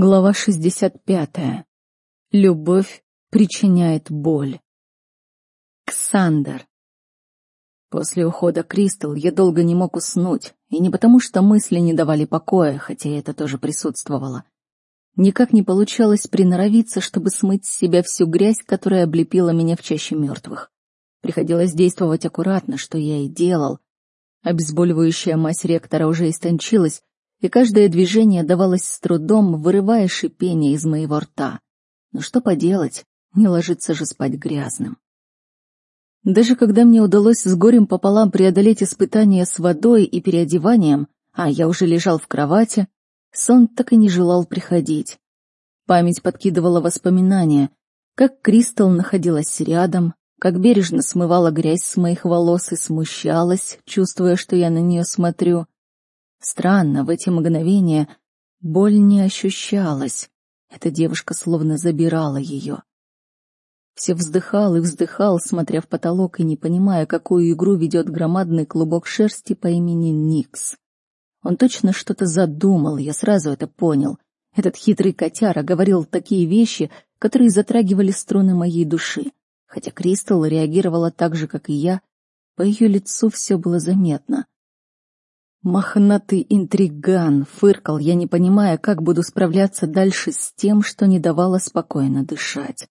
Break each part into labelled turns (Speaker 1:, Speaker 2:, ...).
Speaker 1: Глава 65. Любовь причиняет боль. Ксандер. После ухода Кристал я долго не мог уснуть, и не потому, что мысли не давали покоя, хотя это тоже присутствовало. Никак не получалось приноровиться, чтобы смыть с себя всю грязь, которая облепила меня в чаще мертвых. Приходилось действовать аккуратно, что я и делал. Обезболивающая мазь ректора уже истончилась, и каждое движение давалось с трудом, вырывая шипение из моего рта. Но что поделать, не ложиться же спать грязным. Даже когда мне удалось с горем пополам преодолеть испытания с водой и переодеванием, а я уже лежал в кровати, сон так и не желал приходить. Память подкидывала воспоминания, как Кристал находилась рядом, как бережно смывала грязь с моих волос и смущалась, чувствуя, что я на нее смотрю, Странно, в эти мгновения боль не ощущалась. Эта девушка словно забирала ее. Все вздыхал и вздыхал, смотря в потолок и не понимая, какую игру ведет громадный клубок шерсти по имени Никс. Он точно что-то задумал, я сразу это понял. Этот хитрый котяра говорил такие вещи, которые затрагивали струны моей души. Хотя Кристал реагировала так же, как и я, по ее лицу все было заметно. Мохнатый интриган, фыркал я, не понимая, как буду справляться дальше с тем, что не давало спокойно дышать.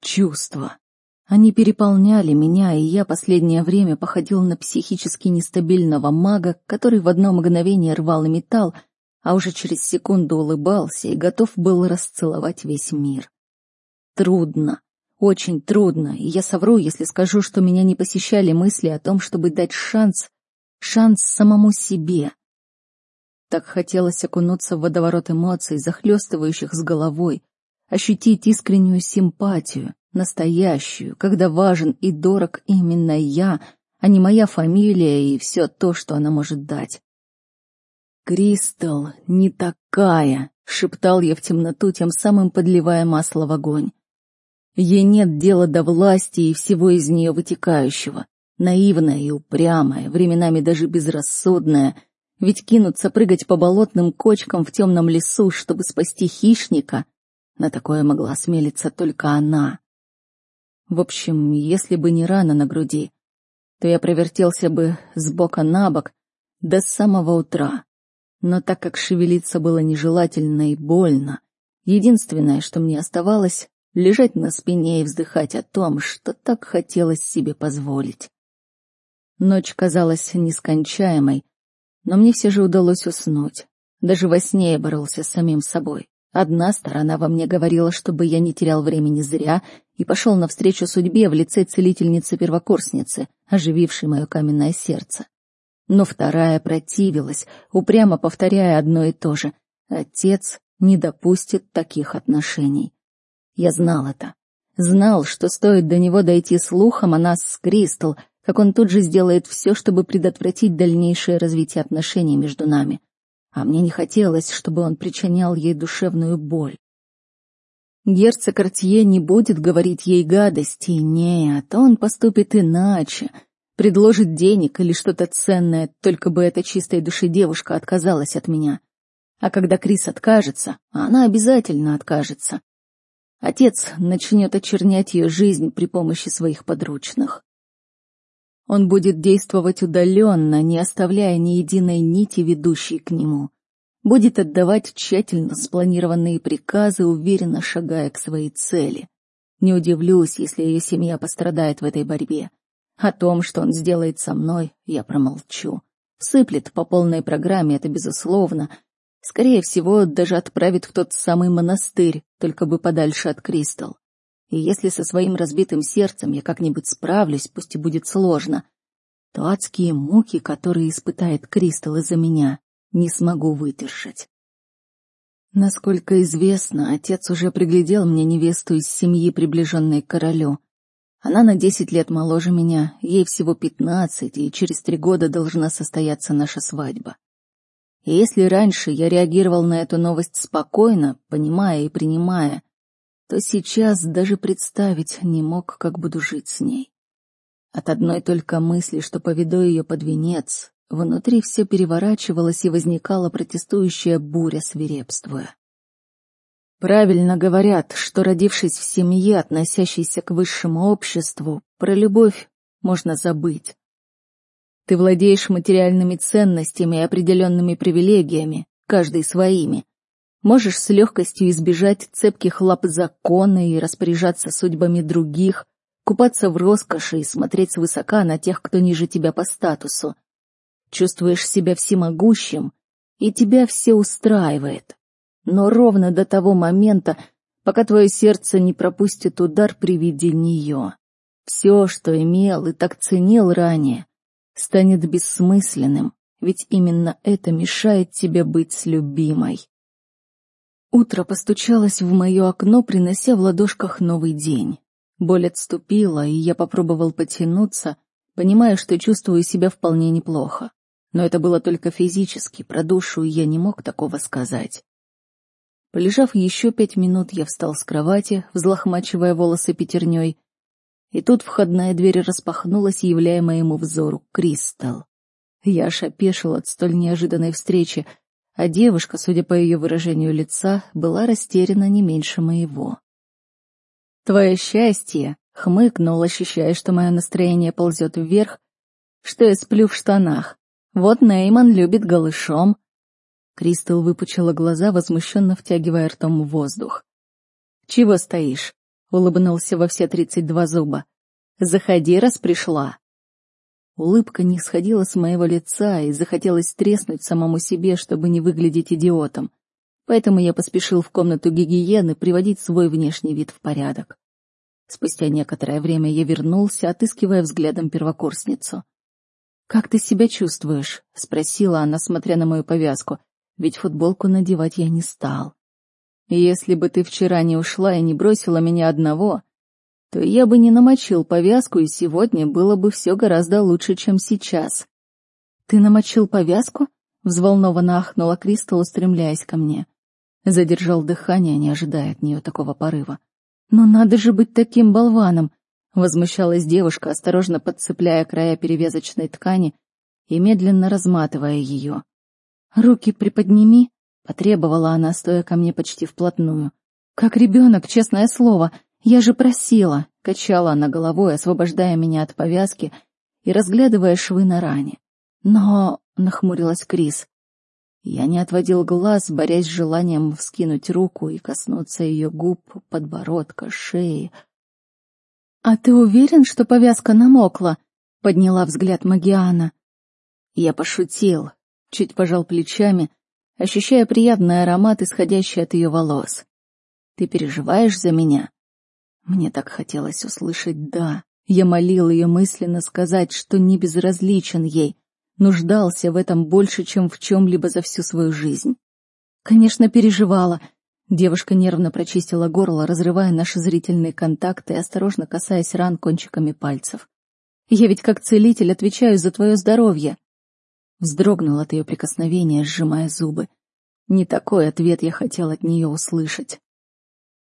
Speaker 1: Чувства. Они переполняли меня, и я последнее время походил на психически нестабильного мага, который в одно мгновение рвал и металл, а уже через секунду улыбался и готов был расцеловать весь мир. Трудно, очень трудно, и я совру, если скажу, что меня не посещали мысли о том, чтобы дать шанс шанс самому себе. Так хотелось окунуться в водоворот эмоций, захлестывающих с головой, ощутить искреннюю симпатию, настоящую, когда важен и дорог именно я, а не моя фамилия и все то, что она может дать. «Кристал не такая», — шептал я в темноту, тем самым подливая масло в огонь. Ей нет дела до власти и всего из нее вытекающего наивная и упрямая, временами даже безрассудная, ведь кинуться прыгать по болотным кочкам в темном лесу, чтобы спасти хищника, на такое могла смелиться только она. В общем, если бы не рана на груди, то я провертелся бы с бока на бок до самого утра. Но так как шевелиться было нежелательно и больно, единственное, что мне оставалось, лежать на спине и вздыхать о том, что так хотелось себе позволить. Ночь казалась нескончаемой, но мне все же удалось уснуть. Даже во сне я боролся с самим собой. Одна сторона во мне говорила, чтобы я не терял времени зря и пошел навстречу судьбе в лице целительницы-первокурсницы, оживившей мое каменное сердце. Но вторая противилась, упрямо повторяя одно и то же. Отец не допустит таких отношений. Я знал это. Знал, что стоит до него дойти слухом о нас с Кристал, как он тут же сделает все, чтобы предотвратить дальнейшее развитие отношений между нами. А мне не хотелось, чтобы он причинял ей душевную боль. Герцог Артье не будет говорить ей гадости, нет, он поступит иначе, предложит денег или что-то ценное, только бы эта чистой души девушка отказалась от меня. А когда Крис откажется, она обязательно откажется. Отец начнет очернять ее жизнь при помощи своих подручных. Он будет действовать удаленно, не оставляя ни единой нити, ведущей к нему. Будет отдавать тщательно спланированные приказы, уверенно шагая к своей цели. Не удивлюсь, если ее семья пострадает в этой борьбе. О том, что он сделает со мной, я промолчу. Сыплет по полной программе, это безусловно. Скорее всего, даже отправит в тот самый монастырь, только бы подальше от Кристал. И если со своим разбитым сердцем я как-нибудь справлюсь, пусть и будет сложно, то адские муки, которые испытает Кристалл из-за меня, не смогу выдержать. Насколько известно, отец уже приглядел мне невесту из семьи, приближенной к королю. Она на десять лет моложе меня, ей всего пятнадцать, и через три года должна состояться наша свадьба. И если раньше я реагировал на эту новость спокойно, понимая и принимая, то сейчас даже представить не мог, как буду жить с ней. От одной только мысли, что поведу ее под венец, внутри все переворачивалось и возникала протестующая буря свирепствуя. Правильно говорят, что родившись в семье, относящейся к высшему обществу, про любовь можно забыть. Ты владеешь материальными ценностями и определенными привилегиями, каждый своими. Можешь с легкостью избежать цепких лап закона и распоряжаться судьбами других, купаться в роскоши и смотреть свысока на тех, кто ниже тебя по статусу. Чувствуешь себя всемогущим, и тебя все устраивает. Но ровно до того момента, пока твое сердце не пропустит удар при виде нее. Все, что имел и так ценил ранее, станет бессмысленным, ведь именно это мешает тебе быть с любимой. Утро постучалось в мое окно, принося в ладошках новый день. Боль отступила, и я попробовал потянуться, понимая, что чувствую себя вполне неплохо. Но это было только физически, про душу я не мог такого сказать. Полежав еще пять минут, я встал с кровати, взлохмачивая волосы пятерней, и тут входная дверь распахнулась, являя моему взору Кристал. Я аж опешил от столь неожиданной встречи, а девушка, судя по ее выражению лица, была растеряна не меньше моего. «Твое счастье!» — хмыкнул, ощущая, что мое настроение ползет вверх, что я сплю в штанах. Вот Нейман любит голышом. Кристал выпучила глаза, возмущенно втягивая ртом воздух. «Чего стоишь?» — улыбнулся во все тридцать два зуба. «Заходи, раз пришла». Улыбка не сходила с моего лица, и захотелось треснуть самому себе, чтобы не выглядеть идиотом поэтому я поспешил в комнату гигиены приводить свой внешний вид в порядок. Спустя некоторое время я вернулся, отыскивая взглядом первокурсницу. «Как ты себя чувствуешь?» — спросила она, смотря на мою повязку, ведь футболку надевать я не стал. «Если бы ты вчера не ушла и не бросила меня одного, то я бы не намочил повязку, и сегодня было бы все гораздо лучше, чем сейчас». «Ты намочил повязку?» — взволнованно ахнула Кристал, устремляясь ко мне. Задержал дыхание, не ожидая от нее такого порыва. «Но надо же быть таким болваном!» — возмущалась девушка, осторожно подцепляя края перевязочной ткани и медленно разматывая ее. «Руки приподними!» — потребовала она, стоя ко мне почти вплотную. «Как ребенок, честное слово! Я же просила!» — качала она головой, освобождая меня от повязки и разглядывая швы на ране. «Но...» — нахмурилась Крис. Я не отводил глаз, борясь с желанием вскинуть руку и коснуться ее губ, подбородка, шеи. «А ты уверен, что повязка намокла?» — подняла взгляд Магиана. Я пошутил, чуть пожал плечами, ощущая приятный аромат, исходящий от ее волос. «Ты переживаешь за меня?» Мне так хотелось услышать «да». Я молил ее мысленно сказать, что не безразличен ей, нуждался в этом больше, чем в чем-либо за всю свою жизнь. Конечно, переживала. Девушка нервно прочистила горло, разрывая наши зрительные контакты и осторожно касаясь ран кончиками пальцев. «Я ведь как целитель отвечаю за твое здоровье!» Вздрогнул от ее прикосновения, сжимая зубы. Не такой ответ я хотел от нее услышать.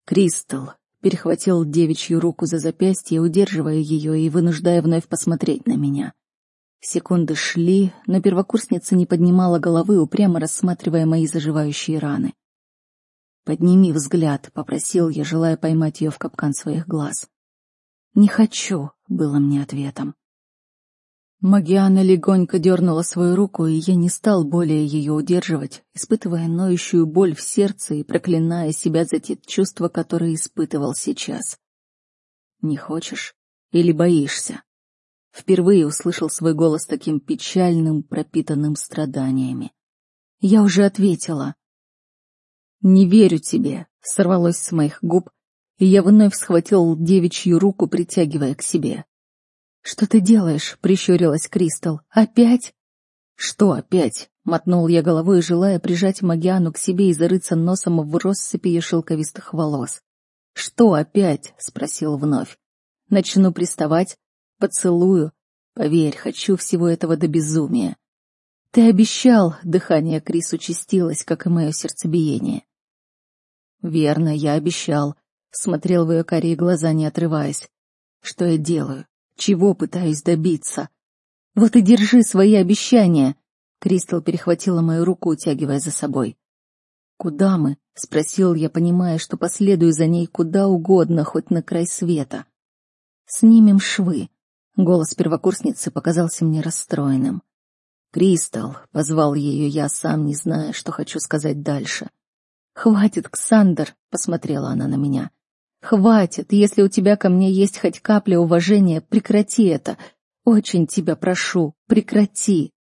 Speaker 1: Кристал перехватил девичью руку за запястье, удерживая ее и вынуждая вновь посмотреть на меня. Секунды шли, но первокурсница не поднимала головы, упрямо рассматривая мои заживающие раны. «Подними взгляд», — попросил я, желая поймать ее в капкан своих глаз. «Не хочу», — было мне ответом. Магиана легонько дернула свою руку, и я не стал более ее удерживать, испытывая ноющую боль в сердце и проклиная себя за те чувства, которые испытывал сейчас. «Не хочешь или боишься?» Впервые услышал свой голос таким печальным, пропитанным страданиями. Я уже ответила. «Не верю тебе», — сорвалось с моих губ, и я вновь схватил девичью руку, притягивая к себе. «Что ты делаешь?» — прищурилась Кристал. «Опять?» «Что опять?» — мотнул я головой, желая прижать Магиану к себе и зарыться носом в россыпи ее шелковистых волос. «Что опять?» — спросил вновь. «Начну приставать, Поцелую. Поверь, хочу всего этого до безумия. Ты обещал, дыхание Крис участилось, как и мое сердцебиение. Верно, я обещал. Смотрел в ее карие глаза, не отрываясь. Что я делаю? Чего пытаюсь добиться? Вот и держи свои обещания. Кристал перехватила мою руку, утягивая за собой. «Куда мы?» — спросил я, понимая, что последую за ней куда угодно, хоть на край света. «Снимем швы». Голос первокурсницы показался мне расстроенным. «Кристал», — позвал ее я, сам не зная, что хочу сказать дальше. «Хватит, Ксандр», — посмотрела она на меня. «Хватит, если у тебя ко мне есть хоть капля уважения, прекрати это. Очень тебя прошу, прекрати».